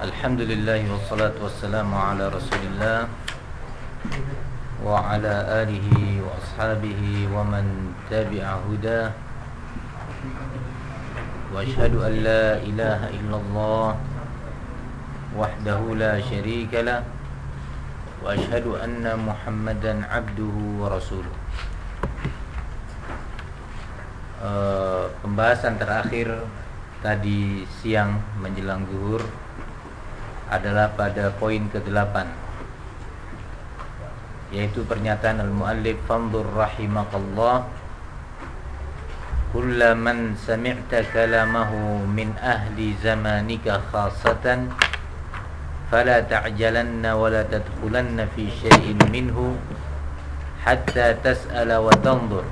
Alhamdulillahi wassalatu wassalamu ala rasulillah Wa ala alihi wa ashabihi wa man tabi'a Wa ashadu an ilaha illallah Wahdahu la sharika Wa ashadu anna muhammadan abduhu wa rasuluh. Eh, pembahasan terakhir tadi siang menjelang zuhur adalah pada poin ke-8. Yaitu pernyataan al-muallif fanzur rahimakallah kulla man sami'ta kalamahu min ahli zamanika khassatan fala ta'jalanna wa la tadkhulanna fi syai'in minhu hatta tas'ala wa tanzur.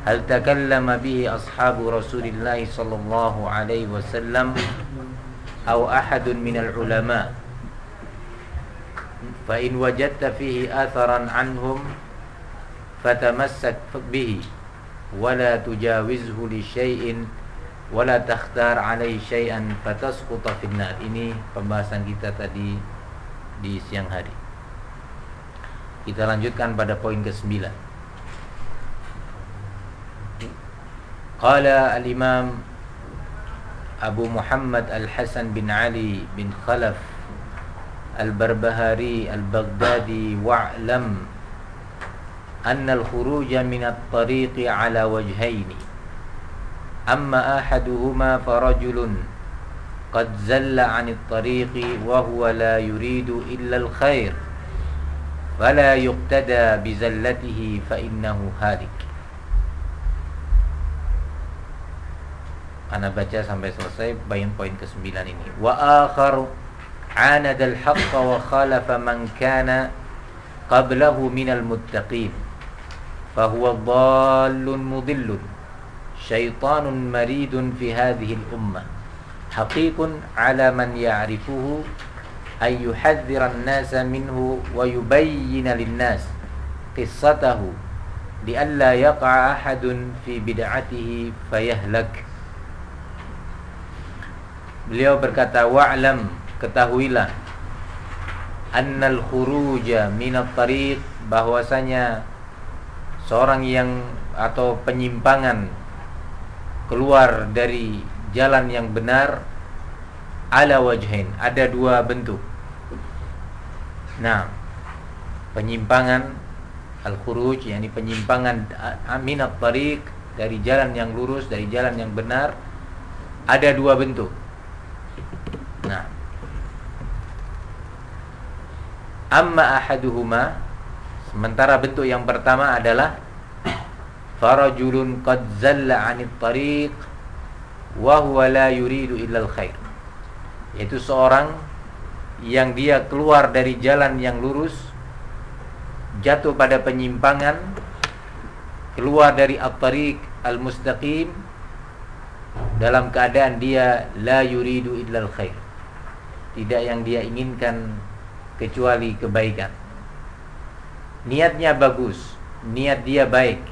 Hal takallama bihi ashabu Rasulillah sallallahu alaihi wasallam أو أحد من العلماء فإن وجدت فيه أثرا عنهم فتمسك به ولا تجاوزه لشيء ولا تختار عليه شيئا فتسقط في النار ini pembahasan kita tadi di siang hari kita lanjutkan pada poin ke-9 Qala al-Imam Abu Muhammad Al-Hasan bin Ali bin Khalaf Al-Barbahari Al-Baghdadi wa'lam أن الخروج من الطريق على وجهين أما أحدهما فرجل قد زل عن الطريق وهو لا يريد إلا الخير فلا يقتدى بزلته فإنه هالك Ana baca sampai selesai bayan poin ke-9 ini. Wa akhar anada al-haqq wa khalafa man kana qablahu minal muttaqin. Fahuwa dhallun mudillun. Syaitanun maridun fi hadhihi al-ummah. Haqiqun ala man ya'rifuhu ay yuhadhdhira an-nasa minhu wa yubayyana lin-nas qissatahu li'alla yaqa'a ahadun fi bid'atihi fayahlak. Beliau berkata wa'lam ketahuilah annal khuruja minat tariq bahwasanya seorang yang atau penyimpangan keluar dari jalan yang benar ala wajhain ada dua bentuk. Nah penyimpangan al khuruj yakni penyimpangan minat tariq dari jalan yang lurus dari jalan yang benar ada dua bentuk Nah. Amma ahaduhuma sementara bentuk yang pertama adalah farajulun qad zalla 'anit tariq wa huwa la yuridu illa al-khair. Yaitu seorang yang dia keluar dari jalan yang lurus jatuh pada penyimpangan keluar dari at-tariq al-mustaqim dalam keadaan dia la yuridu illa al-khair tidak yang dia inginkan kecuali kebaikan. Niatnya bagus, niat dia baik,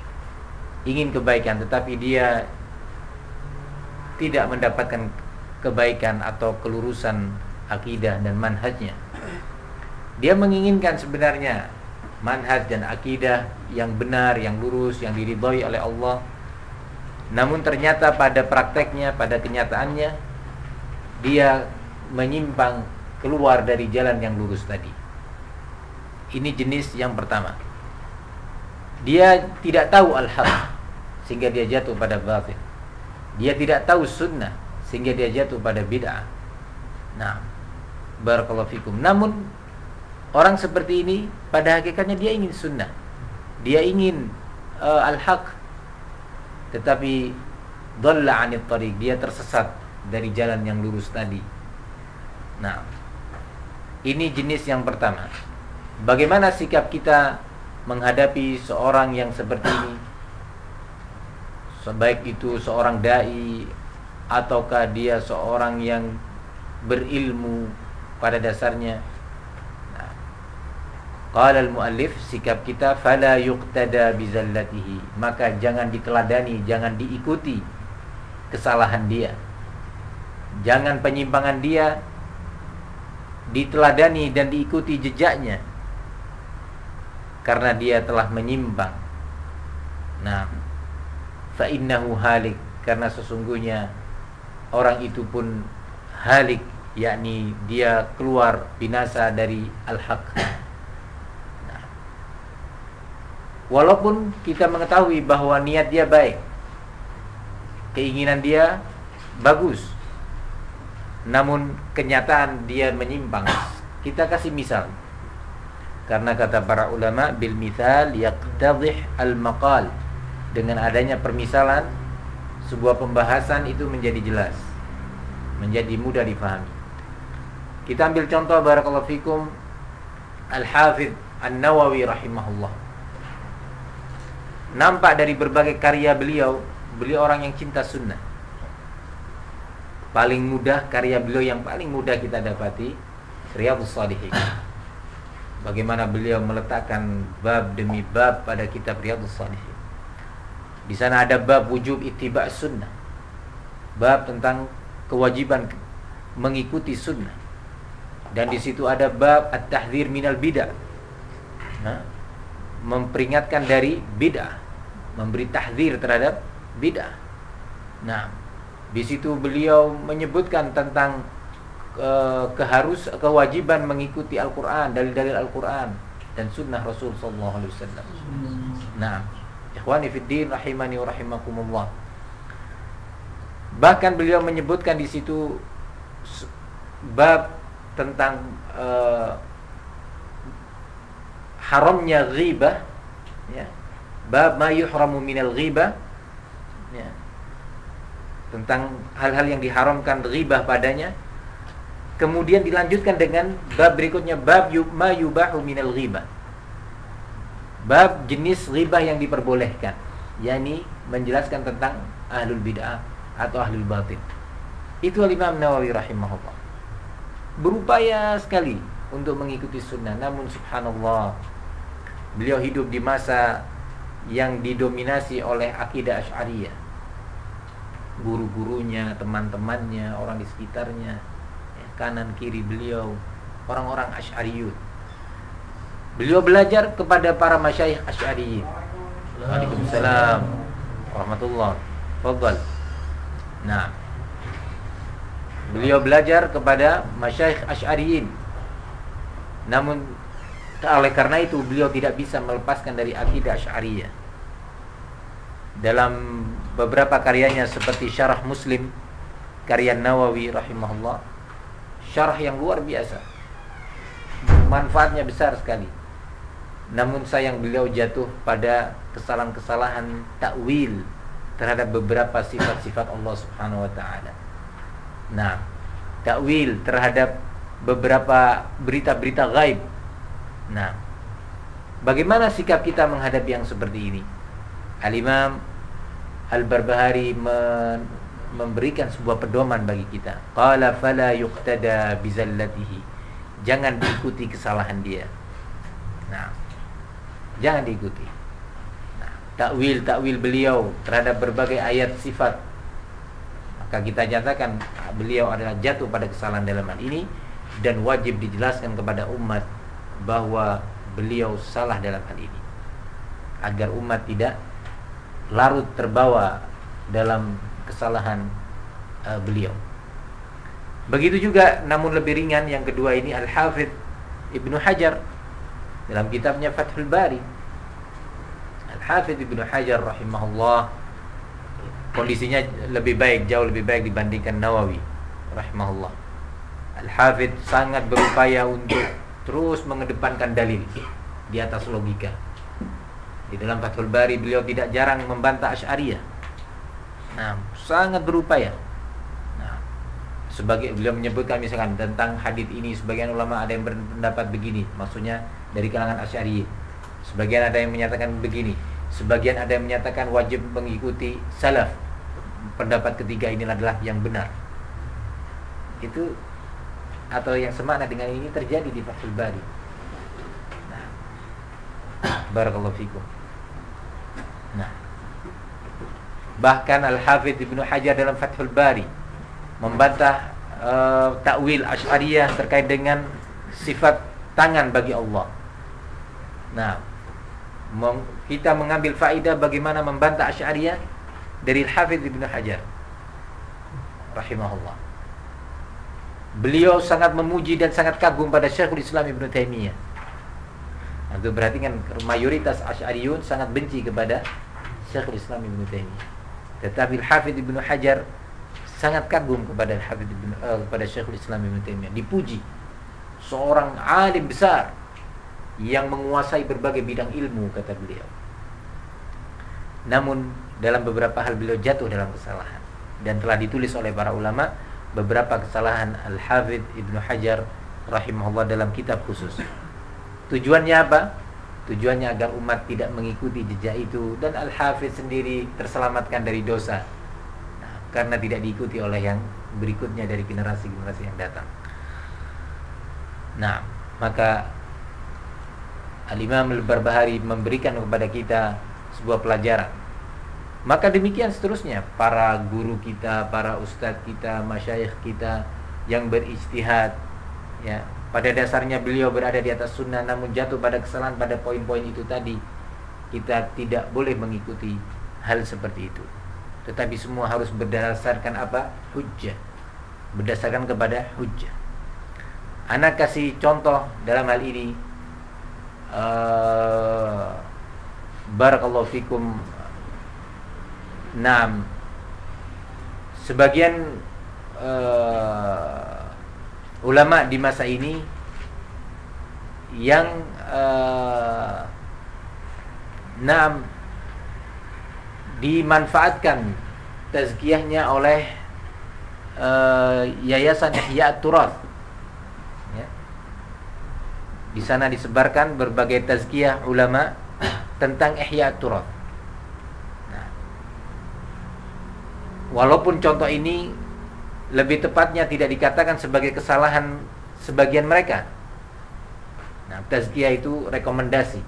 ingin kebaikan, tetapi dia tidak mendapatkan kebaikan atau kelurusan akidah dan manhajnya. Dia menginginkan sebenarnya manhaj dan akidah yang benar, yang lurus, yang diridhoi oleh Allah. Namun ternyata pada prakteknya, pada kenyataannya dia menyimpang keluar dari jalan yang lurus tadi. Ini jenis yang pertama. Dia tidak tahu al-haq sehingga dia jatuh pada batil. Dia tidak tahu sunnah sehingga dia jatuh pada bid'ah. Nah, barakallahu fikum. Namun orang seperti ini pada hakikatnya dia ingin sunnah. Dia ingin uh, al-haq tetapi dhalla 'anil tariq, dia tersesat dari jalan yang lurus tadi Nah, ini jenis yang pertama. Bagaimana sikap kita menghadapi seorang yang seperti ini? Sebaik itu seorang dai ataukah dia seorang yang berilmu pada dasarnya? Nah, qala al-muallif sikap kita fala yuqtada bizallatihi. Maka jangan diteladani, jangan diikuti kesalahan dia. Jangan penyimpangan dia diteladani dan diikuti jejaknya karena dia telah menyimpang. Nah, fa innahu halik karena sesungguhnya orang itu pun halik yakni dia keluar binasa dari al-haq. Nah, walaupun kita mengetahui bahwa niat dia baik, keinginan dia bagus, namun kenyataan dia menyimpang. Kita kasih misal. Karena kata para ulama bil mithal yaqtadhih al maqal. Dengan adanya permisalan sebuah pembahasan itu menjadi jelas. Menjadi mudah difahami. Kita ambil contoh barakallahu fikum Al-Hafidh An-Nawawi rahimahullah. Nampak dari berbagai karya beliau, beliau orang yang cinta sunnah. Paling mudah karya beliau yang paling mudah kita dapati Riyadhus Shalihin bagaimana beliau meletakkan bab demi bab pada kitab Riyadhus Shalihin. Di sana ada bab wujub ittiba' sunnah. Bab tentang kewajiban mengikuti sunnah. Dan di situ ada bab at-tahdzir minal bid'ah. Memperingatkan dari bid'ah, memberi tahdzir terhadap bid'ah. Nah, di situ beliau menyebutkan tentang Eh, keharus kewajiban mengikuti Al-Qur'an, dalil-dalil Al-Qur'an dan sunnah Rasul sallallahu alaihi wasallam. Nah, ikhwani fid din rahimani wa rahimakumullah. Bahkan beliau menyebutkan di situ bab tentang uh, haramnya ghibah ya. Bab ma yuhramu minal ghibah. Tentang hal-hal yang diharamkan ghibah padanya Kemudian dilanjutkan dengan bab berikutnya bab ma yubahu minal ghibah. Bab jenis ghibah yang diperbolehkan, yakni menjelaskan tentang ahlul bid'ah atau ahlul batin. Itu Imam Nawawi rahimahullah. Berupaya sekali untuk mengikuti sunnah, namun subhanallah beliau hidup di masa yang didominasi oleh akidah Asy'ariyah. Guru-gurunya, teman-temannya, orang di sekitarnya kanan kiri beliau orang-orang Asy'ariyun. Beliau belajar kepada para masyayikh Asy'ariyin. Waalaikumsalam warahmatullah. Fadhal. Nah. Beliau belajar kepada masyayikh Asy'ariyin. Namun oleh karena itu beliau tidak bisa melepaskan dari akidah Asy'ariyah. Dalam beberapa karyanya seperti Syarah Muslim karya Nawawi rahimahullah syarah yang luar biasa. Manfaatnya besar sekali. Namun sayang beliau jatuh pada kesalahan-kesalahan takwil terhadap beberapa sifat-sifat Allah Subhanahu wa taala. Nah, takwil terhadap beberapa berita-berita gaib. Nah, bagaimana sikap kita menghadapi yang seperti ini? Al-Imam Al-Barbahari memberikan sebuah pedoman bagi kita. Qala fala yuqtada bizallatihi. Jangan diikuti kesalahan dia. Nah, jangan diikuti. Nah, takwil takwil beliau terhadap berbagai ayat sifat maka kita nyatakan beliau adalah jatuh pada kesalahan dalam hal ini dan wajib dijelaskan kepada umat bahwa beliau salah dalam hal ini agar umat tidak larut terbawa dalam kesalahan uh, beliau. Begitu juga namun lebih ringan yang kedua ini Al-Hafidh Ibnu Hajar dalam kitabnya Fathul Bari. Al-Hafidh Ibnu Hajar rahimahullah kondisinya lebih baik, jauh lebih baik dibandingkan Nawawi rahimahullah. Al-Hafidh sangat berupaya untuk terus mengedepankan dalil di atas logika. Di dalam Fathul Bari beliau tidak jarang membantah Asy'ariyah Nah, sangat berupaya. Nah, sebagai beliau menyebutkan misalkan tentang hadis ini sebagian ulama ada yang berpendapat begini, maksudnya dari kalangan Asy'ari. Sebagian ada yang menyatakan begini, sebagian ada yang menyatakan wajib mengikuti salaf. Pendapat ketiga ini adalah yang benar. Itu atau yang semakna dengan ini terjadi di Fathul Bari. Barakallahu fikum. Nah, Bahkan Al-Hafidh Ibnu Hajar dalam Fathul Bari membantah uh, takwil Asy'ariyah terkait dengan sifat tangan bagi Allah. Nah, kita mengambil faidah bagaimana membantah Asy'ariyah dari Al-Hafidz Ibnu Hajar rahimahullah. Beliau sangat memuji dan sangat kagum pada Syekhul Islam Ibnu Taimiyah. Itu berarti kan mayoritas Asy'ariyun sangat benci kepada Syekhul Islam Ibnu Taimiyah. Tetapi Al-Hafidz Ibnu Hajar sangat kagum kepada Al-Hafidz Ibnu uh, kepada Syekhul Islam Ibnu Taimiyah. Dipuji seorang alim besar yang menguasai berbagai bidang ilmu kata beliau. Namun dalam beberapa hal beliau jatuh dalam kesalahan dan telah ditulis oleh para ulama beberapa kesalahan Al-Hafidh Ibnu Hajar rahimahullah dalam kitab khusus. Tujuannya apa? Tujuannya agar umat tidak mengikuti jejak itu dan Al-Hafidh sendiri terselamatkan dari dosa. Nah, karena tidak diikuti oleh yang berikutnya dari generasi-generasi yang datang. Nah, maka Al-Imam Al-Barbahari memberikan kepada kita sebuah pelajaran. Maka demikian seterusnya para guru kita, para ustadz kita, masyayikh kita yang berijtihad ya. Pada dasarnya beliau berada di atas sunnah namun jatuh pada kesalahan pada poin-poin itu tadi. Kita tidak boleh mengikuti hal seperti itu. Tetapi semua harus berdasarkan apa? Hujjah. Berdasarkan kepada hujjah. Anak kasih contoh dalam hal ini uh, barakallahu fikum Naam sebagian uh, ulama di masa ini yang uh, dimanfaatkan tazkiyahnya oleh uh, Yayasan Ihya Turas di sana disebarkan berbagai tazkiyah ulama tentang ihya turab. Nah, walaupun contoh ini lebih tepatnya tidak dikatakan sebagai kesalahan sebagian mereka. Nah, tazkiyah itu rekomendasi.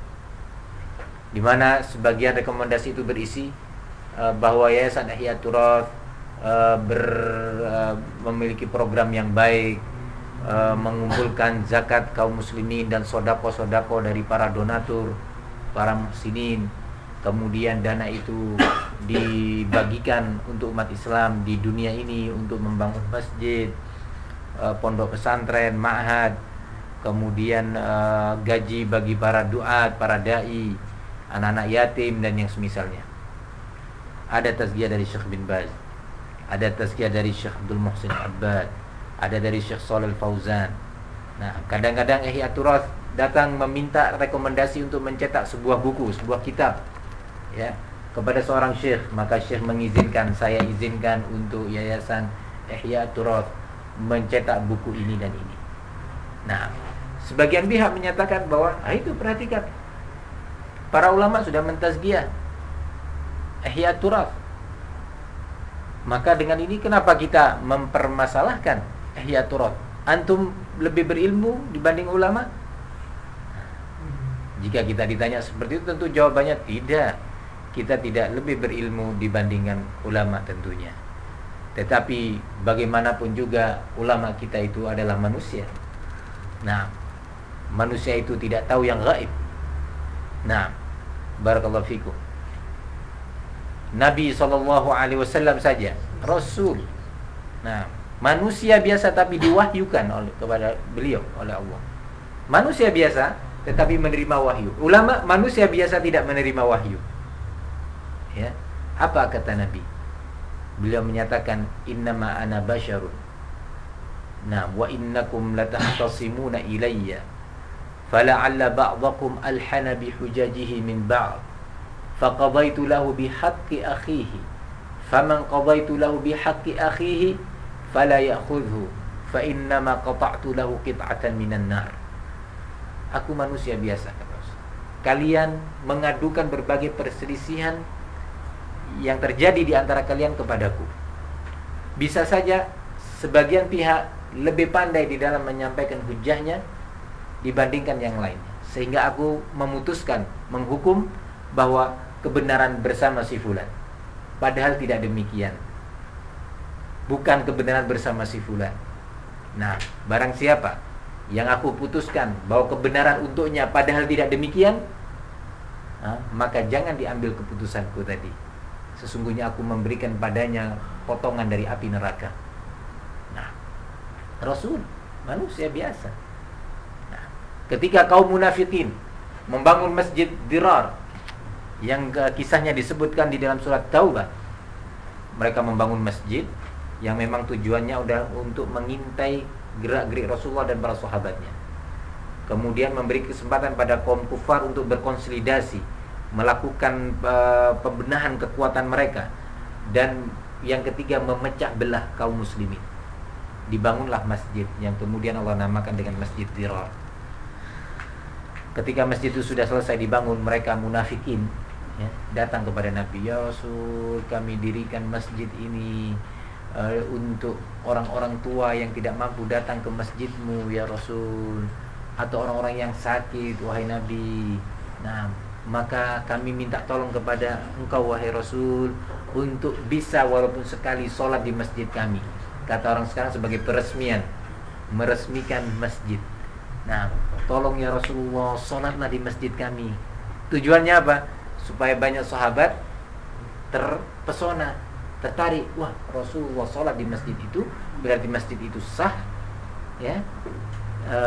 Di mana sebagian rekomendasi itu berisi uh, bahwa Yayasan Ihya Turab uh, ber, uh, memiliki program yang baik e, mengumpulkan zakat kaum muslimin dan sodako-sodako dari para donatur, para muslimin. Kemudian dana itu dibagikan untuk umat Islam di dunia ini untuk membangun masjid, e, pondok pesantren, ma'had, kemudian e, gaji bagi para duat, para dai, anak-anak yatim dan yang semisalnya. Ada tazkiyah dari Syekh bin Baz, ada tazkiyah dari Syekh Abdul Muhsin Abbad, ada dari Syekh Shalal Fauzan. Nah, kadang-kadang Ihya Turas datang meminta rekomendasi untuk mencetak sebuah buku, sebuah kitab. Ya, kepada seorang syekh, maka syekh mengizinkan, saya izinkan untuk yayasan Ihya Turas mencetak buku ini dan ini. Nah, sebagian pihak menyatakan bahwa ah itu perhatikan para ulama sudah mentazkiyah Ihya Turas. Maka dengan ini kenapa kita mempermasalahkan ihya turab. Antum lebih berilmu dibanding ulama? Jika kita ditanya seperti itu tentu jawabannya tidak. Kita tidak lebih berilmu dibandingkan ulama tentunya. Tetapi bagaimanapun juga ulama kita itu adalah manusia. Nah, manusia itu tidak tahu yang gaib. Nah, barakallahu fikum. Nabi sallallahu alaihi wasallam saja, rasul. Nah, manusia biasa tapi diwahyukan oleh kepada beliau oleh Allah. Manusia biasa tetapi menerima wahyu. Ulama manusia biasa tidak menerima wahyu. Ya. Apa kata Nabi? Beliau menyatakan innama ana basyarun. Nah, wa innakum latahtasimuna ilayya. Fala'alla ba'dakum alhana bihujajihi min ba'd. Faqadaitu lahu bihaqqi akhihi. Faman qadaitu lahu bihaqqi akhihi fala ya'khudhu fa innama qata'tu lahu qit'atan minan nar. Aku manusia biasa Kalian mengadukan berbagai perselisihan yang terjadi di antara kalian kepadaku. Bisa saja sebagian pihak lebih pandai di dalam menyampaikan hujahnya dibandingkan yang lain. Sehingga aku memutuskan menghukum bahwa kebenaran bersama si fulan. Padahal tidak demikian bukan kebenaran bersama si fulan. Nah, barang siapa yang aku putuskan bahwa kebenaran untuknya padahal tidak demikian ha, maka jangan diambil keputusanku tadi sesungguhnya aku memberikan padanya potongan dari api neraka. Nah Rasul manusia biasa. Nah, ketika kaum munafikin membangun masjid dirar yang kisahnya disebutkan di dalam surat Taubah mereka membangun masjid yang memang tujuannya udah untuk mengintai gerak-gerik Rasulullah dan para sahabatnya. Kemudian memberi kesempatan pada kaum kufar untuk berkonsolidasi, melakukan uh, pembenahan kekuatan mereka dan yang ketiga memecah belah kaum muslimin. Dibangunlah masjid yang kemudian Allah namakan dengan Masjid Dirar. Ketika masjid itu sudah selesai dibangun, mereka munafikin ya, datang kepada Nabi ya Rasul kami dirikan masjid ini uh, untuk orang-orang tua yang tidak mampu datang ke masjidmu ya Rasul atau orang-orang yang sakit wahai Nabi nah maka kami minta tolong kepada engkau wahai Rasul untuk bisa walaupun sekali sholat di masjid kami. Kata orang sekarang sebagai peresmian meresmikan masjid. Nah tolong ya Rasulullah sholatlah di masjid kami. Tujuannya apa? Supaya banyak sahabat terpesona tertarik. Wah Rasulullah sholat di masjid itu berarti masjid itu sah ya e,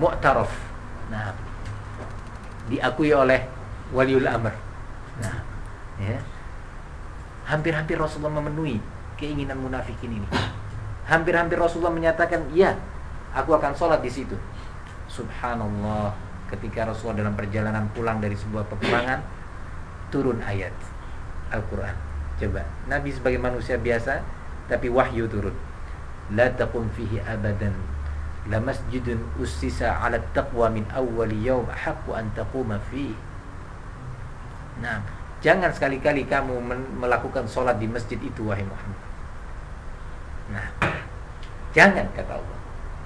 mu'taraf. Nah diakui oleh waliul amr. Nah ya. Hampir-hampir Rasulullah memenuhi keinginan munafikin ini. Hampir-hampir Rasulullah menyatakan ya aku akan sholat di situ. Subhanallah ketika Rasulullah dalam perjalanan pulang dari sebuah peperangan turun ayat Al-Quran. Coba Nabi sebagai manusia biasa Tapi wahyu turun. La taqum fihi abadan La masjidun ussisa ala taqwa min awwali yawm Haqqu an taquma fihi Nah Jangan sekali-kali kamu melakukan sholat di masjid itu Wahai Muhammad Nah Jangan kata Allah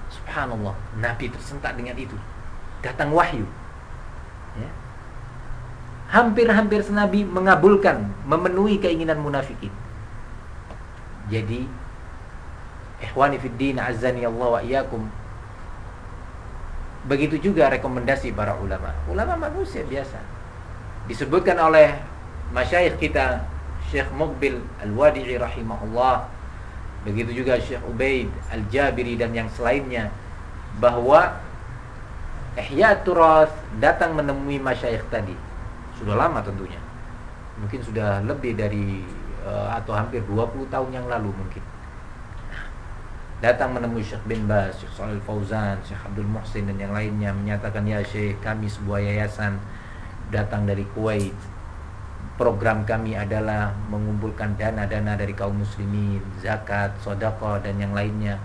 Subhanallah Nabi tersentak dengan itu Datang wahyu ya hampir-hampir senabi mengabulkan, memenuhi keinginan munafikin. Jadi, ikhwani fiddin azani Allah wa iyyakum. Begitu juga rekomendasi para ulama. Ulama manusia biasa. Disebutkan oleh masyayikh kita Syekh Muqbil Al-Wadi'i rahimahullah. Begitu juga Syekh Ubaid Al-Jabiri dan yang selainnya. Bahwa Ihya Turas datang menemui masyayikh tadi. Sudah lama tentunya. Mungkin sudah lebih dari uh, atau hampir 20 tahun yang lalu mungkin. Datang menemui Syekh bin Bas, Syekh Salil Fauzan, Syekh Abdul Muhsin dan yang lainnya menyatakan ya Syekh kami sebuah yayasan datang dari Kuwait program kami adalah mengumpulkan dana-dana dari kaum muslimin zakat, sodako dan yang lainnya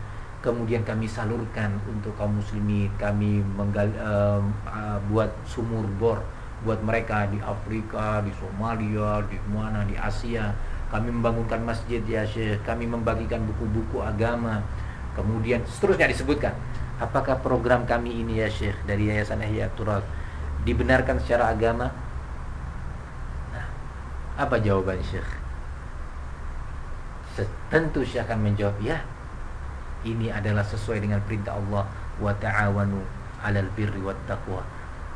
kemudian kami salurkan untuk kaum muslimin kami menggal, uh, uh, buat sumur bor buat mereka di Afrika, di Somalia, di mana di Asia. Kami membangunkan masjid ya Syekh, kami membagikan buku-buku agama. Kemudian seterusnya disebutkan. Apakah program kami ini ya Syekh dari Yayasan Ihya Turas dibenarkan secara agama? Nah, apa jawaban Syekh? Tentu Syekh akan menjawab, ya. Ini adalah sesuai dengan perintah Allah wa ta'awanu 'alal birri wat taqwa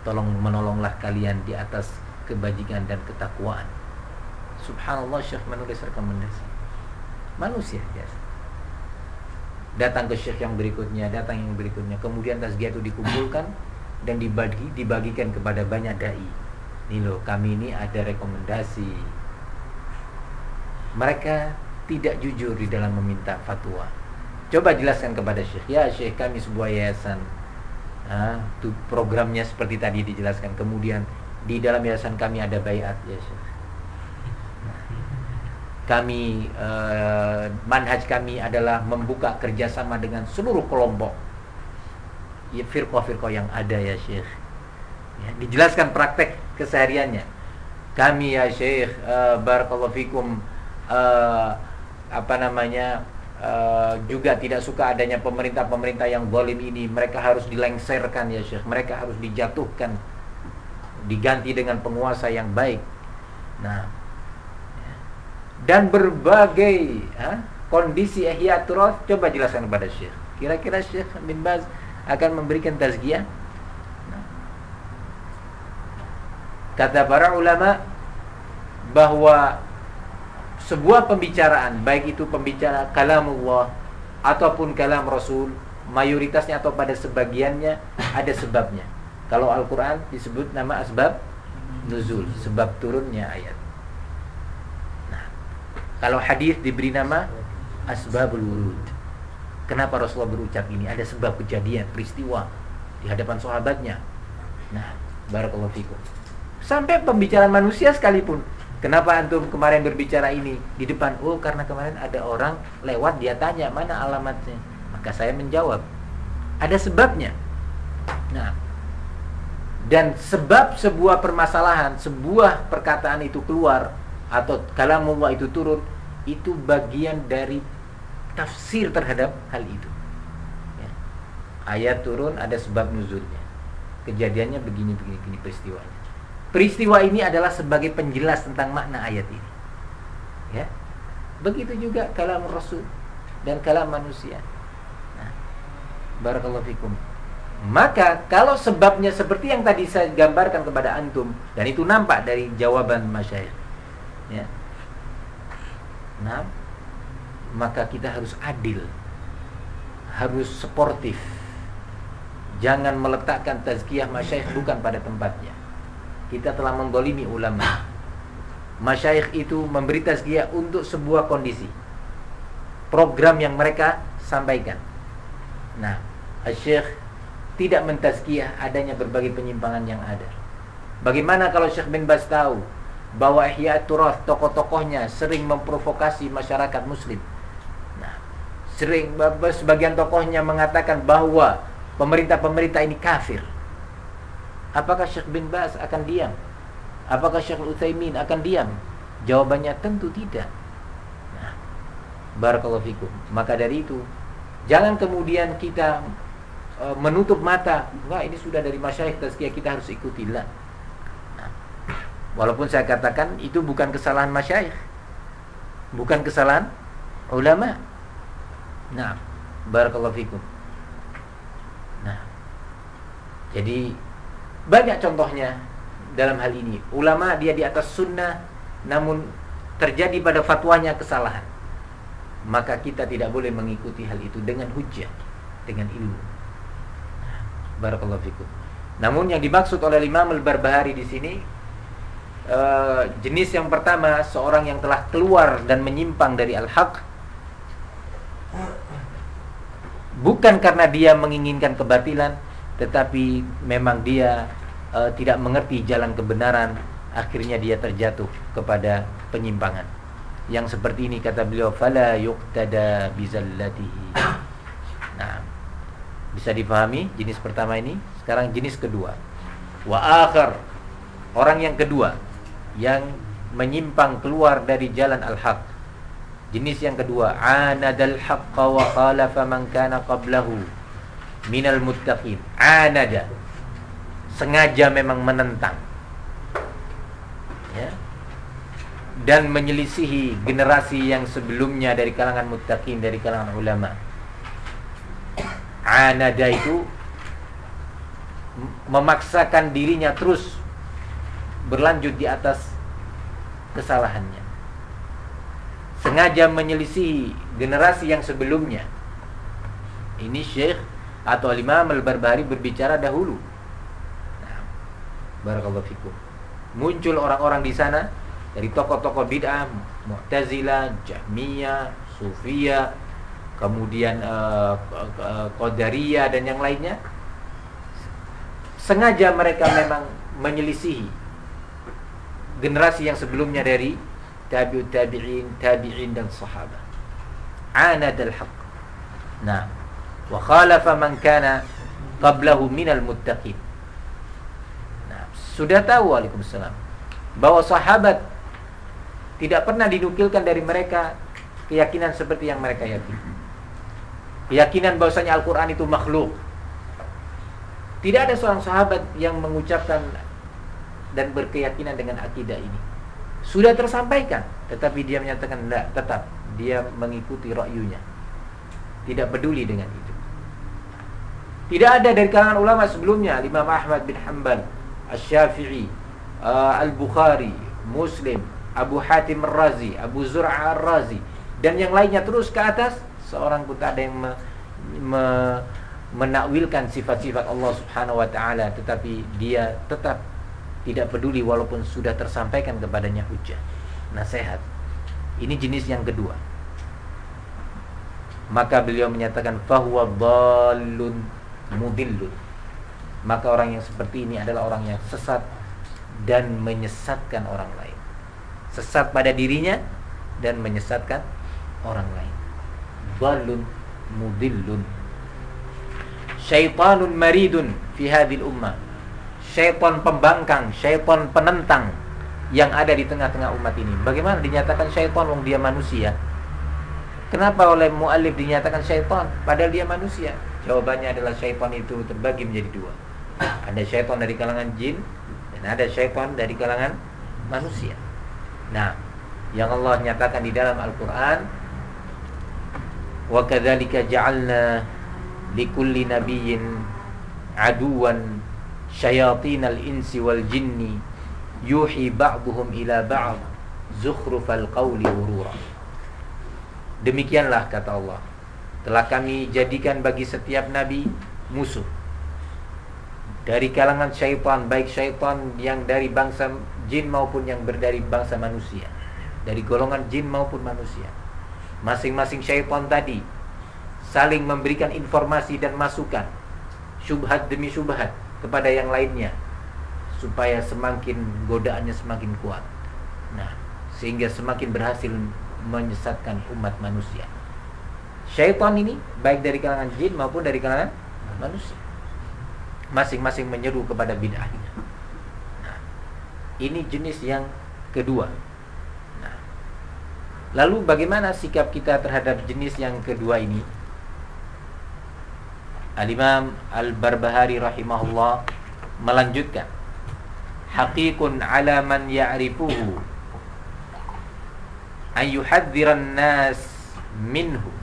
tolong menolonglah kalian di atas kebajikan dan ketakwaan. Subhanallah Syekh menulis rekomendasi. Manusia biasa. Datang ke Syekh yang berikutnya, datang yang berikutnya. Kemudian tasgiyah itu dikumpulkan dan dibagi dibagikan kepada banyak dai. Ini loh, kami ini ada rekomendasi. Mereka tidak jujur di dalam meminta fatwa. Coba jelaskan kepada Syekh. Ya Syekh, kami sebuah yayasan Nah, itu programnya seperti tadi dijelaskan. Kemudian di dalam yayasan kami ada bayat ya Kami eh, manhaj kami adalah membuka kerjasama dengan seluruh kelompok firqah-firqah yang ada ya Syekh. Ya, dijelaskan praktek kesehariannya. Kami ya Syekh, uh, barakallahu fikum uh, apa namanya Uh, juga tidak suka adanya pemerintah-pemerintah yang zalim ini. Mereka harus dilengserkan ya Syekh. Mereka harus dijatuhkan. Diganti dengan penguasa yang baik. Nah dan berbagai ha, kondisi ihya coba jelaskan kepada Syekh. Kira-kira Syekh bin Baz akan memberikan tazkiyah? Kata para ulama bahwa sebuah pembicaraan baik itu pembicara kalamullah ataupun kalam Rasul mayoritasnya atau pada sebagiannya ada sebabnya. Kalau Al-Qur'an disebut nama asbab nuzul, sebab turunnya ayat. Nah, kalau hadis diberi nama asbabul wurud. Kenapa Rasulullah berucap ini? Ada sebab kejadian, peristiwa di hadapan sahabatnya. Nah, barakallahu fikum. Sampai pembicaraan manusia sekalipun. Kenapa antum kemarin berbicara ini di depan? Oh, karena kemarin ada orang lewat dia tanya mana alamatnya. Maka saya menjawab. Ada sebabnya. Nah, dan sebab sebuah permasalahan, sebuah perkataan itu keluar atau kalamullah itu turun, itu bagian dari tafsir terhadap hal itu. Ya. Ayat turun ada sebab nuzulnya. Kejadiannya begini begini, begini peristiwanya. Peristiwa ini adalah sebagai penjelas tentang makna ayat ini. Ya. Begitu juga kalam Rasul dan kalam manusia. Nah, barakallahu fikum. Maka kalau sebabnya seperti yang tadi saya gambarkan kepada antum dan itu nampak dari jawaban masyayikh. Ya. Nah, maka kita harus adil harus sportif. Jangan meletakkan tazkiyah masyaikh bukan pada tempatnya. Kita telah menggolimi ulama. Masyaikh itu memberi tazkiyah untuk sebuah kondisi program yang mereka sampaikan. Nah syekh tidak mentazkiyah adanya berbagai penyimpangan yang ada. Bagaimana kalau Syekh bin Bas tahu bahwa Ihya Turath tokoh-tokohnya sering memprovokasi masyarakat muslim sering sebagian tokohnya mengatakan bahwa pemerintah-pemerintah ini kafir. Apakah Syekh bin Bas akan diam? Apakah Syekh Utsaimin akan diam? Jawabannya tentu tidak. Nah, barakallahu fikum. Maka dari itu, jangan kemudian kita uh, menutup mata, wah ini sudah dari masyayikh tazkiyah kita harus ikutilah. Nah, walaupun saya katakan itu bukan kesalahan masyayikh. Bukan kesalahan ulama Nah, barakallahu fikum. Nah, jadi banyak contohnya dalam hal ini. Ulama dia di atas sunnah, namun terjadi pada fatwanya kesalahan. Maka kita tidak boleh mengikuti hal itu dengan hujah, dengan ilmu. Nah, barakallahu fikum. Namun yang dimaksud oleh Imam Al-Barbahari di sini uh, jenis yang pertama seorang yang telah keluar dan menyimpang dari al-haq bukan karena dia menginginkan kebatilan tetapi memang dia uh, tidak mengerti jalan kebenaran akhirnya dia terjatuh kepada penyimpangan. Yang seperti ini kata beliau fala yuqtada bizallatihi. Nah bisa dipahami jenis pertama ini? Sekarang jenis kedua. Wa akhar orang yang kedua yang menyimpang keluar dari jalan al-haq Jenis yang kedua, anadal haqqa wa khalafa man kana qablahu minal muttaqin. Anada. Sengaja memang menentang. Ya. Dan menyelisihi generasi yang sebelumnya dari kalangan muttaqin, dari kalangan ulama. Anada itu memaksakan dirinya terus berlanjut di atas kesalahannya sengaja menyelisihi generasi yang sebelumnya. Ini Syekh atau Imam Al-Barbahari berbicara dahulu. Nah, barakallahu fikum. Muncul orang-orang di sana dari tokoh-tokoh bid'ah, Mu'tazilah, Jahmiyah, Sufiyah, kemudian uh, uh, Qadariyah dan yang lainnya. Sengaja mereka memang menyelisihi generasi yang sebelumnya dari tabi'ut tabi'in, tabi'in dan sahabat. Anad al-haq. Nah, wa khalafa man kana qablahu minal muttaqin. Nah, sudah tahu Waalaikumsalam bahwa sahabat tidak pernah dinukilkan dari mereka keyakinan seperti yang mereka yakini. Keyakinan bahwasanya Al-Qur'an itu makhluk. Tidak ada seorang sahabat yang mengucapkan dan berkeyakinan dengan akidah ini sudah tersampaikan tetapi dia menyatakan tidak tetap. Dia mengikuti rakyunya tidak peduli dengan itu. Tidak ada dari kalangan ulama sebelumnya, Imam Ahmad bin Hanbal, Asy-Syafi'i, uh, Al-Bukhari, Muslim, Abu Hatim Ar-Razi, Abu Zur'a Ar-Razi dan yang lainnya terus ke atas, seorang pun tak ada yang me, me, menakwilkan sifat-sifat Allah Subhanahu wa taala tetapi dia tetap tidak peduli walaupun sudah tersampaikan kepadanya hujah nasihat. Ini jenis yang kedua. Maka beliau menyatakan fahuwa dhalun mudillun. Maka orang yang seperti ini adalah orang yang sesat dan menyesatkan orang lain. Sesat pada dirinya dan menyesatkan orang lain. Dhalun mudillun. Syaitanun maridun fi hadhil ummah. Syaitan pembangkang, syaitan penentang yang ada di tengah-tengah umat ini. Bagaimana dinyatakan syaitan wong dia manusia? Kenapa oleh muallif dinyatakan syaitan padahal dia manusia? Jawabannya adalah syaitan itu terbagi menjadi dua. Ada syaitan dari kalangan jin dan ada syaitan dari kalangan manusia. Nah, yang Allah nyatakan di dalam Al-Qur'an wa kadzalika ja'alna likulli nabiyyin aduwan syayatinal insi wal jinni yuhi ba'duhum ila ba'd zukhrufal qawli urura demikianlah kata Allah. Telah kami jadikan bagi setiap nabi musuh. Dari kalangan syaitan baik syaitan yang dari bangsa jin maupun yang berdari bangsa manusia. Dari golongan jin maupun manusia. Masing-masing syaitan tadi saling memberikan informasi dan masukan. Syubhat demi syubhat kepada yang lainnya supaya semakin godaannya semakin kuat. Nah, sehingga semakin berhasil menyesatkan umat manusia. Syaitan ini baik dari kalangan jin maupun dari kalangan manusia. Masing-masing menyeru kepada bid'ahnya. Nah, ini jenis yang kedua. Nah, lalu bagaimana sikap kita terhadap jenis yang kedua ini? Al-Imam Al-Barbahari rahimahullah melanjutkan Haqiqun ala man ya'rifuhu ayuhadziran nas minhu.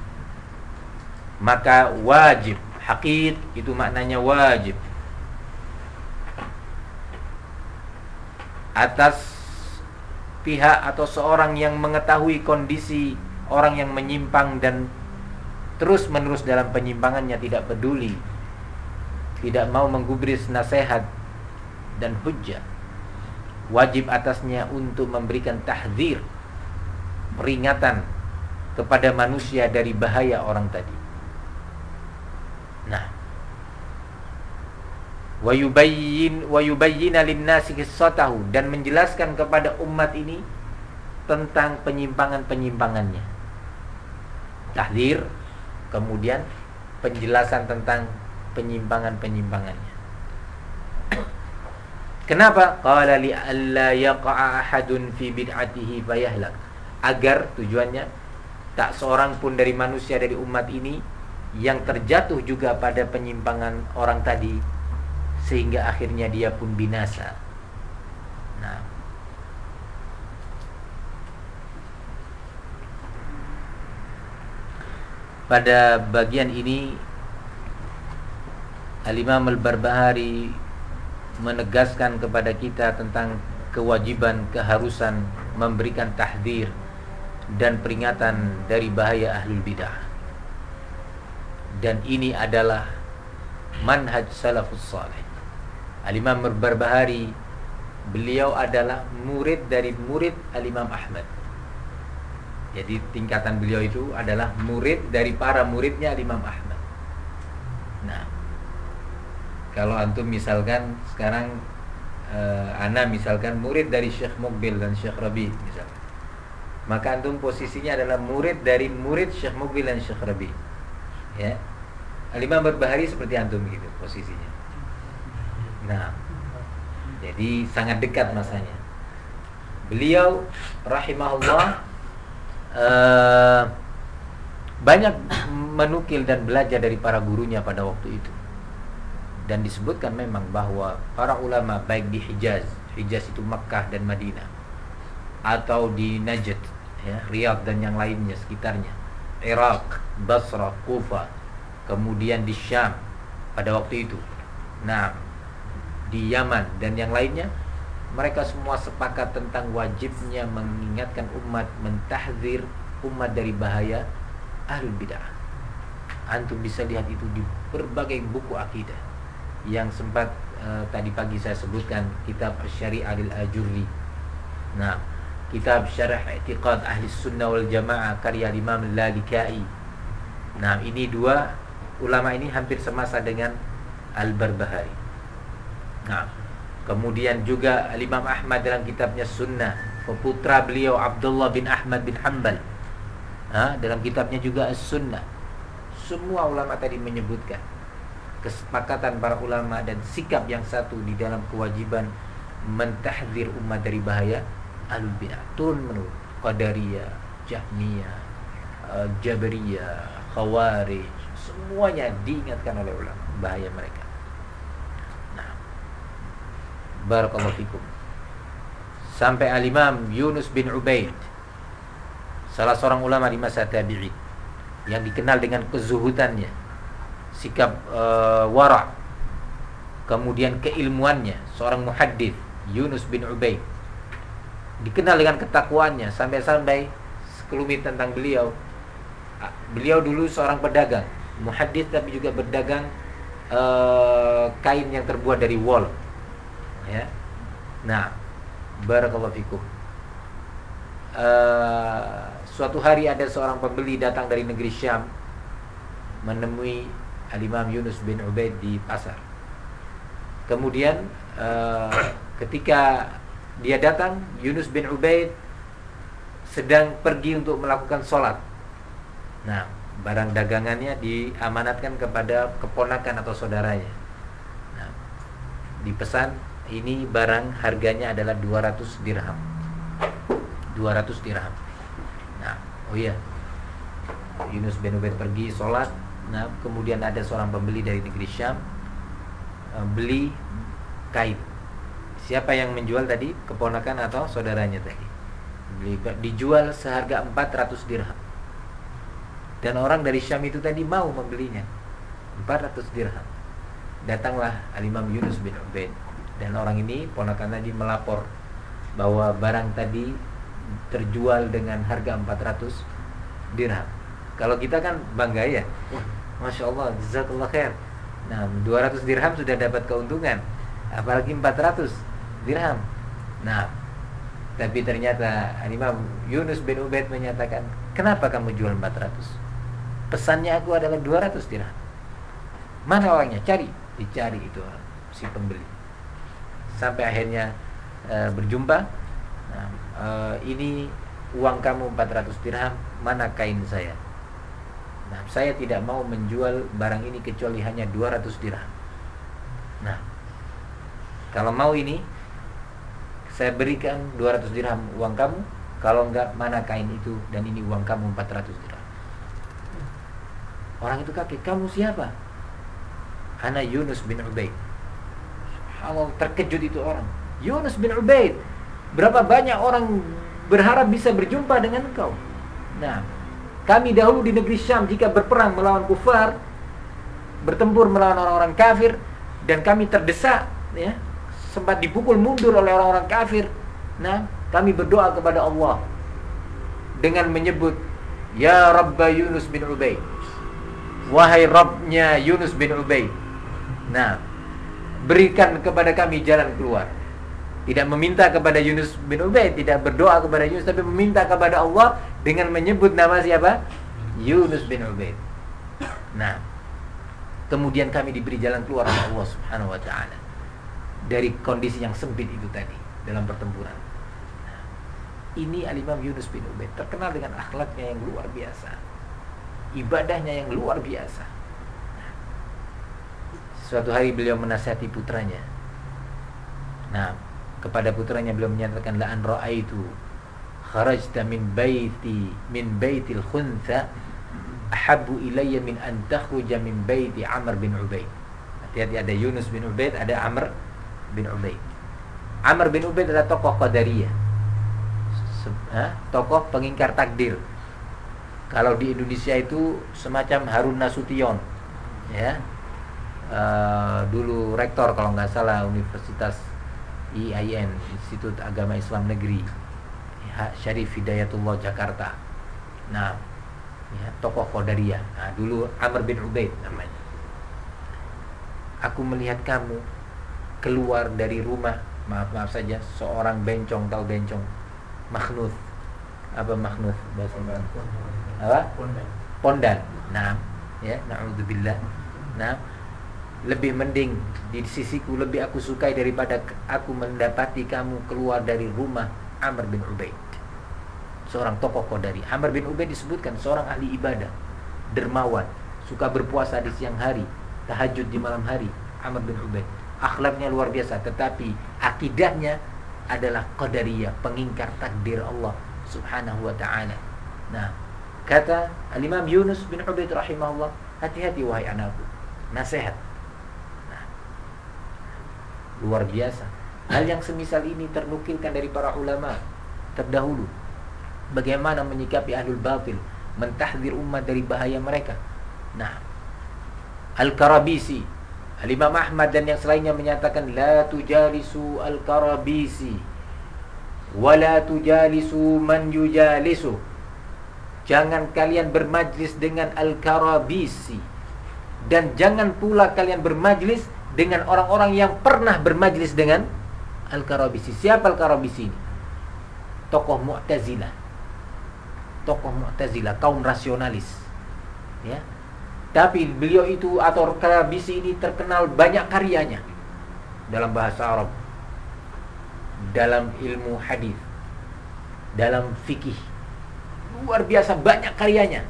Maka wajib haqiq itu maknanya wajib atas pihak atau seorang yang mengetahui kondisi orang yang menyimpang dan terus menerus dalam penyimpangannya tidak peduli tidak mau menggubris nasihat dan hujah wajib atasnya untuk memberikan tahzir peringatan kepada manusia dari bahaya orang tadi. Nah wayubayyin wayubayyina dan menjelaskan kepada umat ini tentang penyimpangan-penyimpangannya. Tahzir kemudian penjelasan tentang penyimpangan-penyimpangannya. Kenapa? Qala li alla yaqa'a ahadun fi bid'atihi fayahlak. Agar tujuannya tak seorang pun dari manusia dari umat ini yang terjatuh juga pada penyimpangan orang tadi sehingga akhirnya dia pun binasa. Nah, pada bagian ini Al-Imam Al-Barbahari menegaskan kepada kita tentang kewajiban keharusan memberikan tahdir dan peringatan dari bahaya ahlul bidah. Dan ini adalah manhaj salafus salih. Al-Imam Al-Barbahari beliau adalah murid dari murid Al-Imam Ahmad. Jadi tingkatan beliau itu adalah murid dari para muridnya Imam Ahmad. Nah, kalau antum misalkan sekarang uh, ana misalkan murid dari Syekh Mukbil dan Syekh Rabi misalkan. Maka antum posisinya adalah murid dari murid Syekh Mukbil dan Syekh Rabi. Ya. Alimah berbahari seperti antum gitu posisinya. Nah, jadi sangat dekat masanya. Beliau rahimahullah uh, banyak menukil dan belajar dari para gurunya pada waktu itu dan disebutkan memang bahwa para ulama baik di Hijaz Hijaz itu Makkah dan Madinah atau di Najd ya, Riyadh dan yang lainnya sekitarnya Irak, Basrah, Kufa kemudian di Syam pada waktu itu. Nah, di Yaman dan yang lainnya mereka semua sepakat tentang wajibnya mengingatkan umat mentahzir umat dari bahaya ahlul bid'ah. Antum bisa lihat itu di berbagai buku akidah yang sempat uh, tadi pagi saya sebutkan kitab Syariah al-Ajurri. Nah, kitab Syarah I'tiqad Ahli Sunnah wal Jamaah karya Imam Lalikai. Nah, ini dua ulama ini hampir semasa dengan Al-Barbahari. Nah, kemudian juga Imam Ahmad dalam kitabnya Sunnah, putra beliau Abdullah bin Ahmad bin Hanbal. Nah, dalam kitabnya juga As-Sunnah. Semua ulama tadi menyebutkan kesepakatan para ulama dan sikap yang satu di dalam kewajiban mentahdir umat dari bahaya alul bidah turun menurun qadariyah jahmiyah uh, jabariyah khawarij semuanya diingatkan oleh ulama bahaya mereka nah barakallahu fikum sampai al-imam Yunus bin Ubaid salah seorang ulama di masa tabi'in yang dikenal dengan kezuhudannya sikap uh, wara kemudian keilmuannya seorang muhaddith Yunus bin Ubaid dikenal dengan ketakwaannya sampai-sampai sekelumit tentang beliau. Ah, beliau dulu seorang pedagang muhaddith tapi juga berdagang uh, kain yang terbuat dari wol ya. Nah barakallahu fikum. Uh, suatu hari ada seorang pembeli datang dari negeri Syam menemui Al-Imam Yunus bin Ubaid di pasar. Kemudian uh, ketika dia datang Yunus bin Ubaid sedang pergi untuk melakukan sholat nah barang dagangannya diamanatkan kepada keponakan atau saudaranya. Nah, dipesan ini barang harganya adalah 200 dirham 200 dirham nah oh iya Yunus bin Ubaid pergi sholat nah kemudian ada seorang pembeli dari negeri Syam eh, beli kain Siapa yang menjual tadi? Keponakan atau saudaranya tadi. Dijual seharga 400 dirham. Dan orang dari Syam itu tadi mau membelinya. 400 dirham. Datanglah Al-Imam Yunus bin Ubaid. Dan orang ini, ponakan tadi melapor bahwa barang tadi terjual dengan harga 400 dirham. Kalau kita kan bangga ya. Masya Allah, jazakallah khair. Nah, 200 dirham sudah dapat keuntungan. Apalagi 400 dirham. Nah, tapi ternyata Imam Yunus bin Ubaid menyatakan, "Kenapa kamu jual 400?" Pesannya aku adalah 200 dirham. Mana orangnya? Cari, dicari itu si pembeli. Sampai akhirnya e, berjumpa. Nah, e, ini uang kamu 400 dirham, mana kain saya? Nah, saya tidak mau menjual barang ini kecuali hanya 200 dirham. Nah, kalau mau ini saya berikan 200 dirham uang kamu kalau enggak mana kain itu dan ini uang kamu 400 dirham orang itu kaget kamu siapa Ana Yunus bin Ubaid Allah terkejut itu orang Yunus bin Ubaid berapa banyak orang berharap bisa berjumpa dengan engkau nah kami dahulu di negeri Syam jika berperang melawan kufar bertempur melawan orang-orang kafir dan kami terdesak ya sempat dipukul mundur oleh orang-orang kafir. Nah, kami berdoa kepada Allah dengan menyebut Ya Rabba Yunus bin Ubaid. Wahai Rabbnya Yunus bin Ubaid. Nah, berikan kepada kami jalan keluar. Tidak meminta kepada Yunus bin Ubaid, tidak berdoa kepada Yunus tapi meminta kepada Allah dengan menyebut nama siapa? Yunus bin Ubaid. Nah, kemudian kami diberi jalan keluar oleh Allah Subhanahu wa taala dari kondisi yang sempit itu tadi dalam pertempuran. Nah, ini Al-Imam Yunus bin Ubaid terkenal dengan akhlaknya yang luar biasa. Ibadahnya yang luar biasa. Suatu hari beliau menasihati putranya. Nah, kepada putranya beliau menyatakan la an raaitu kharajta min baiti min baitil khuntha ahabbu ilayya min an takhruja min baiti Amr bin Ubaid. Hati-hati ada Yunus bin Ubaid, ada Amr bin Ubaid. Amr bin Ubaid adalah tokoh Qadariyah. Tokoh pengingkar takdir. Kalau di Indonesia itu semacam Harun Nasution, ya. Uh, dulu rektor kalau nggak salah Universitas IAIN Institut Agama Islam Negeri Syarif Hidayatullah Jakarta. Nah ya, tokoh Qadariyah. Nah, dulu Amr bin Ubaid namanya. Aku melihat kamu keluar dari rumah maaf maaf saja seorang bencong tahu bencong? Makhnus apa makhnus bahasa apa? Pondan nah ya naudzubillah. Nah lebih mending di sisiku lebih aku sukai daripada aku mendapati kamu keluar dari rumah Amr bin Ubaid. Seorang tokoh Qadari Amr bin Ubaid disebutkan seorang ahli ibadah dermawan suka berpuasa di siang hari tahajud di malam hari Amr bin Ubaid. Akhlaknya luar biasa tetapi akidahnya adalah qadariyah pengingkar takdir Allah subhanahu wa ta'ala. Nah kata al-imam Yunus bin Ubaid rahimahullah hati-hati wahai anakku nasihat luar biasa. Hal yang semisal ini ternukilkan dari para ulama terdahulu. Bagaimana menyikapi ahlul batil mentahdir umat dari bahaya mereka. Nah Al-Karabisi Al-Imam Ahmad dan yang selainnya menyatakan la tujalisu al-karabisi wa la tujalisu man yujalisu. Jangan kalian bermajlis dengan al-karabisi. Dan jangan pula kalian bermajlis dengan orang-orang yang pernah bermajlis dengan al-karabisi. Siapa al-karabisi ini? Tokoh Mu'tazilah. Tokoh Mu'tazilah, kaum rasionalis. Ya, tapi beliau itu atau Karabisi ini terkenal banyak karyanya dalam bahasa Arab, dalam ilmu hadis, dalam fikih. Luar biasa banyak karyanya.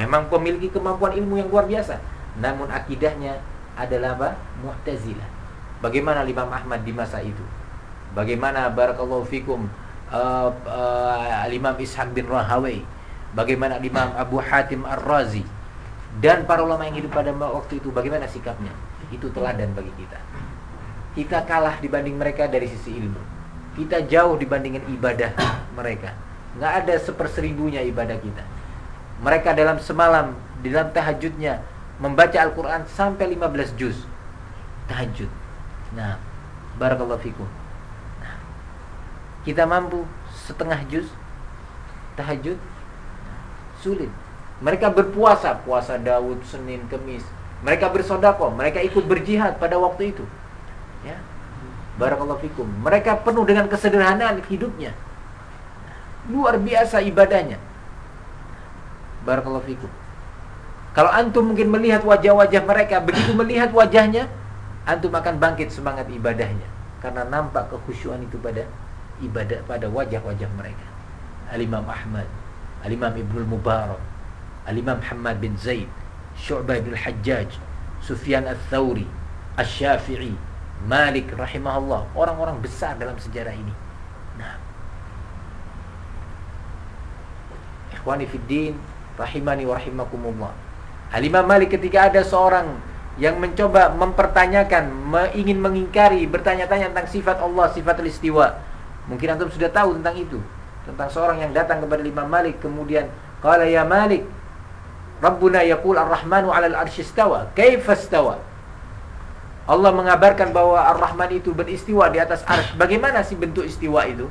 Memang memiliki kemampuan ilmu yang luar biasa. Namun akidahnya adalah apa? Mu'tazilah. Bagaimana Imam Ahmad di masa itu? Bagaimana barakallahu fikum uh, uh, Imam Ishaq bin Rahawai? Bagaimana Imam Abu Hatim Ar-Razi? dan para ulama yang hidup pada waktu itu bagaimana sikapnya itu teladan bagi kita kita kalah dibanding mereka dari sisi ilmu kita jauh dibandingkan ibadah mereka nggak ada seperseribunya ibadah kita mereka dalam semalam dalam tahajudnya membaca Al-Quran sampai 15 juz tahajud nah barakallahu fikum nah, kita mampu setengah juz tahajud sulit mereka berpuasa, puasa Daud, Senin, Kemis. Mereka bersodako, mereka ikut berjihad pada waktu itu. Ya. Barakallahu fikum. Mereka penuh dengan kesederhanaan hidupnya. Luar biasa ibadahnya. Barakallahu fikum. Kalau antum mungkin melihat wajah-wajah mereka, begitu melihat wajahnya, antum akan bangkit semangat ibadahnya karena nampak kekhusyuan itu pada ibadah pada wajah-wajah mereka. Al-Imam Ahmad, Al-Imam Ibnul Mubarak, Al-Imam Muhammad bin Zaid, Syu'bah bin Hajjaj, Sufyan al-Thawri, Al-Syafi'i, Malik rahimahullah, orang-orang besar dalam sejarah ini. Nah. Ikhwani fiddin, rahimani wa rahimakumullah. Al-Imam Malik ketika ada seorang yang mencoba mempertanyakan, ingin mengingkari, bertanya-tanya tentang sifat Allah, sifat istiwa. Mungkin antum sudah tahu tentang itu. Tentang seorang yang datang kepada Imam Malik kemudian qala ya Malik Rabbuna yaqul Ar-Rahmanu 'alal arsy istawa. Kaifa istawa? Allah mengabarkan bahwa Ar-Rahman itu beristiwa di atas arsy. Bagaimana sih bentuk istiwa itu?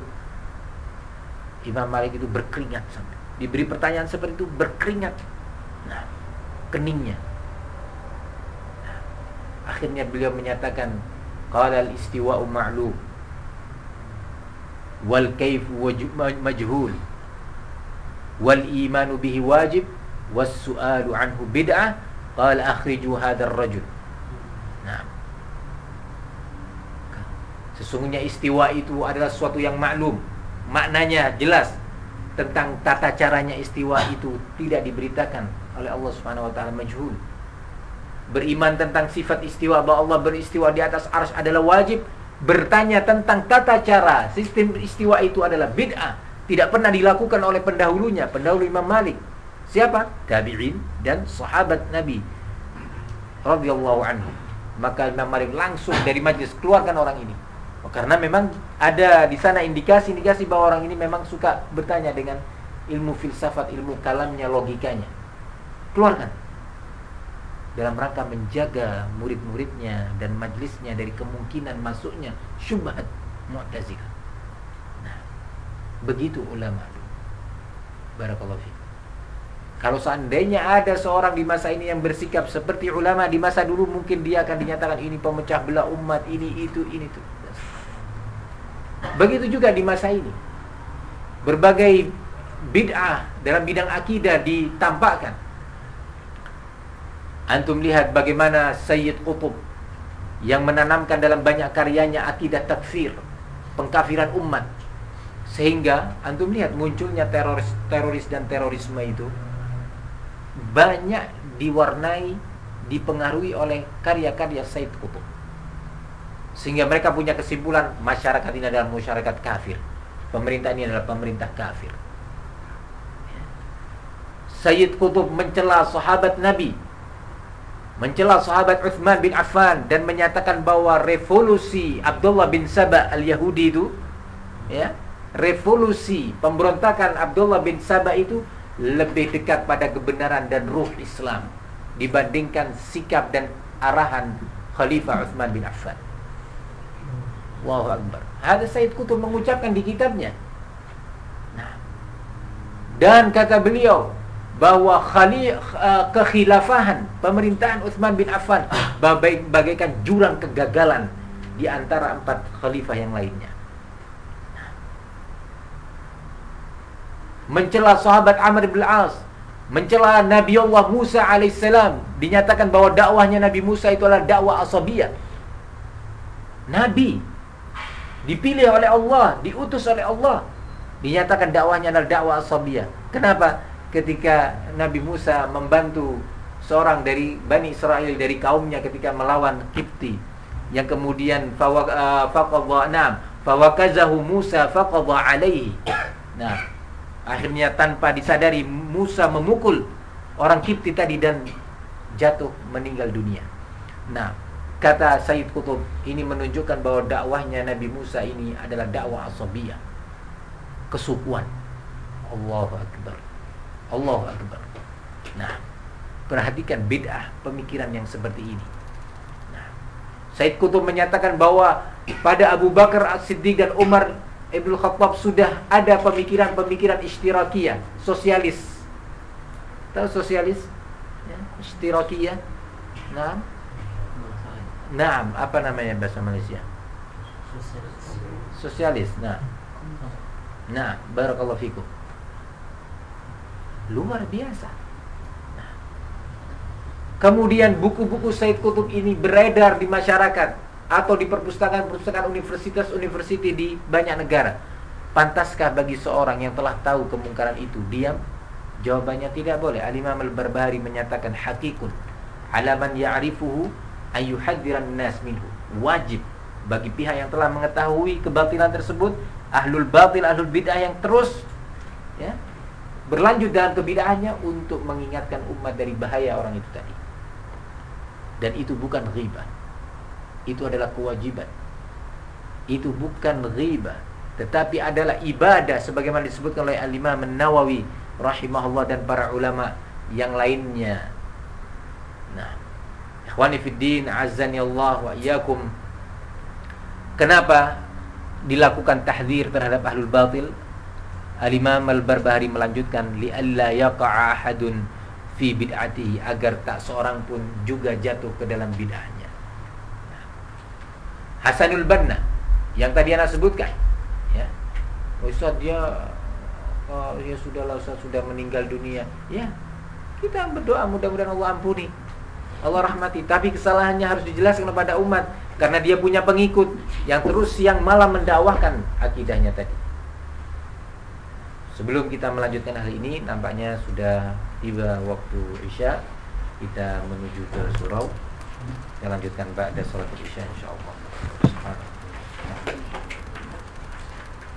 Imam Malik itu berkeringat sampai. Diberi pertanyaan seperti itu berkeringat. Keningnya. Akhirnya beliau menyatakan qala al-istiwa'u ma'lum. Wal kaif majhul. Wal imanu bihi wajib. Was-su'alu anhu bid'ah. Qala akhriju hadzal rajul nah. Sesungguhnya istiwa itu adalah sesuatu yang maklum. Maknanya jelas tentang tata caranya istiwa itu tidak diberitakan oleh Allah Subhanahu wa taala majhul beriman tentang sifat istiwa bahwa Allah beristiwa di atas ars adalah wajib bertanya tentang tata cara sistem istiwa itu adalah bid'ah tidak pernah dilakukan oleh pendahulunya pendahulu Imam Malik Siapa? Tabi'in dan sahabat Nabi radhiyallahu anhu. Maka Imam Malik langsung dari majlis keluarkan orang ini. Karena memang ada di sana indikasi-indikasi bahwa orang ini memang suka bertanya dengan ilmu filsafat, ilmu kalamnya, logikanya. Keluarkan. dalam rangka menjaga murid-muridnya dan majlisnya dari kemungkinan masuknya syubhat Mu'tazilah. Nah, begitu ulama. Barakallahu fiik. Kalau seandainya ada seorang di masa ini yang bersikap seperti ulama di masa dulu mungkin dia akan dinyatakan ini pemecah belah umat, ini itu, ini itu. Begitu juga di masa ini. Berbagai bid'ah dalam bidang akidah ditampakkan. Antum lihat bagaimana Sayyid Qutub yang menanamkan dalam banyak karyanya akidah takfir, pengkafiran umat. Sehingga antum lihat munculnya teroris teroris dan terorisme itu banyak diwarnai dipengaruhi oleh karya-karya Said Qutb. Sehingga mereka punya kesimpulan masyarakat ini adalah masyarakat kafir. Pemerintah ini adalah pemerintah kafir. Sayyid Qutb mencela sahabat Nabi mencela sahabat Uthman bin Affan dan menyatakan bahwa revolusi Abdullah bin Sabah al-Yahudi itu ya, revolusi pemberontakan Abdullah bin Sabah itu lebih dekat pada kebenaran dan ruh Islam dibandingkan sikap dan arahan Khalifah Uthman bin Affan. Allahu Akbar. Ada Said Kutub mengucapkan di kitabnya. Nah, dan kata beliau bahwa khali, uh, kekhilafahan pemerintahan Uthman bin Affan bagaikan jurang kegagalan di antara empat khalifah yang lainnya. mencela sahabat Amr bin As, mencela Nabi Allah Musa alaihissalam, dinyatakan bahwa dakwahnya Nabi Musa itu adalah dakwah asabiyah. Nabi dipilih oleh Allah, diutus oleh Allah, dinyatakan dakwahnya adalah dakwah asabiyah. Kenapa? Ketika Nabi Musa membantu seorang dari Bani Israel dari kaumnya ketika melawan Kipti yang kemudian uh, faqadha nam fawakazahu Musa faqadha alaihi. Nah, Akhirnya tanpa disadari Musa memukul orang Kipti tadi dan jatuh meninggal dunia. Nah, kata Sayyid Qutub ini menunjukkan bahwa dakwahnya Nabi Musa ini adalah dakwah asabiyah. Kesukuan. Allahu Akbar. Allahu Akbar. Nah, perhatikan bid'ah pemikiran yang seperti ini. Nah, Said Qutub menyatakan bahwa pada Abu Bakar As-Siddiq dan Umar Ibnu Khattab sudah ada pemikiran-pemikiran istirakiyah, sosialis. Tahu sosialis? Ya, istirakiyah. Nah. Nah, apa namanya bahasa Malaysia? Sosialis. Nah. Nah, barakallahu fikum. Luar biasa. Nah. Kemudian buku-buku Said Kutub ini beredar di masyarakat atau di perpustakaan-perpustakaan universitas-universitas di banyak negara. Pantaskah bagi seorang yang telah tahu kemungkaran itu diam? Jawabannya tidak boleh. Al-Imam Al-Barbahari menyatakan hakikun alaman ya'rifuhu ayyuhadziran nas minhu. Wajib bagi pihak yang telah mengetahui kebatilan tersebut, ahlul batil, ahlul bid'ah yang terus ya, berlanjut dalam kebidahannya untuk mengingatkan umat dari bahaya orang itu tadi. Dan itu bukan ghibah itu adalah kewajiban. Itu bukan ghibah, tetapi adalah ibadah sebagaimana disebutkan oleh Al-Imam An-Nawawi rahimahullah dan para ulama yang lainnya. Nah, ikhwani fid din azani Allah wa iyyakum. Kenapa dilakukan tahdzir terhadap ahlul batil? Al-Imam Al-Barbahari melanjutkan li alla yaqa'a ahadun fi bid'atihi agar tak seorang pun juga jatuh ke dalam bid'ahnya. Hasanul Banna yang tadi anak sebutkan ya. Ustaz dia oh, ya sudahlah Ustaz sudah meninggal dunia. Ya kita berdoa mudah-mudahan Allah ampuni Allah rahmati. Tapi kesalahannya harus dijelaskan kepada umat karena dia punya pengikut yang terus siang malam mendakwahkan akidahnya tadi sebelum kita melanjutkan hal ini nampaknya sudah tiba waktu Isya. Kita menuju ke surau. Kita lanjutkan pada sholat Isya insyaallah